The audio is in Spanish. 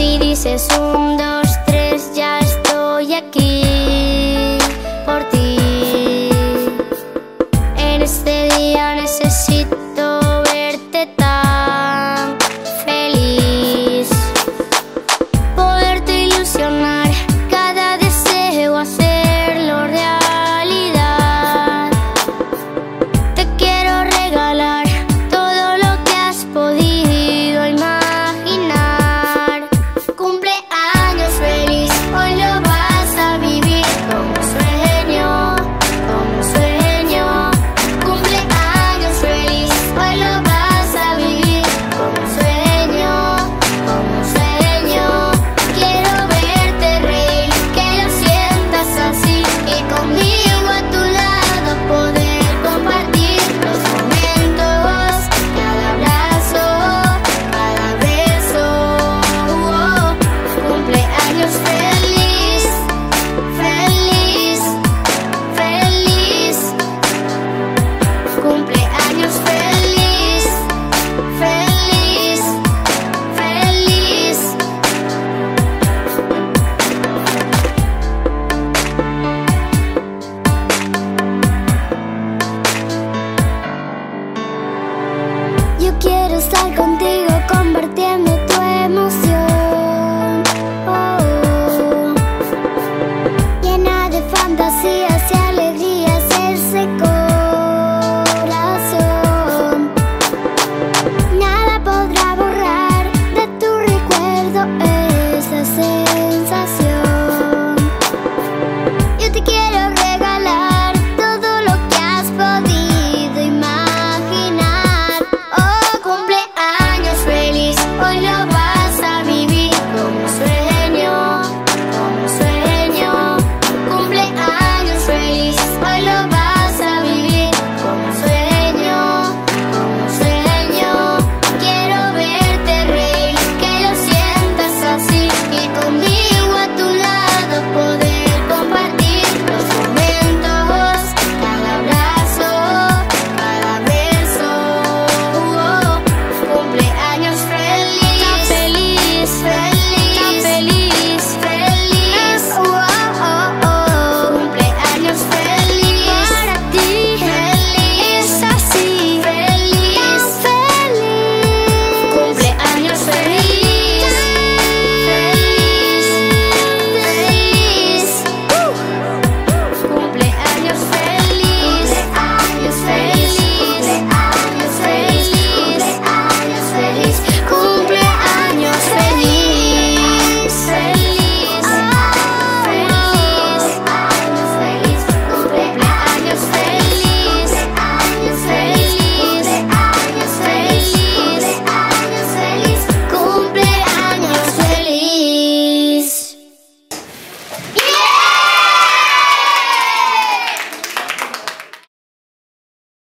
Si dices un, estar contigo.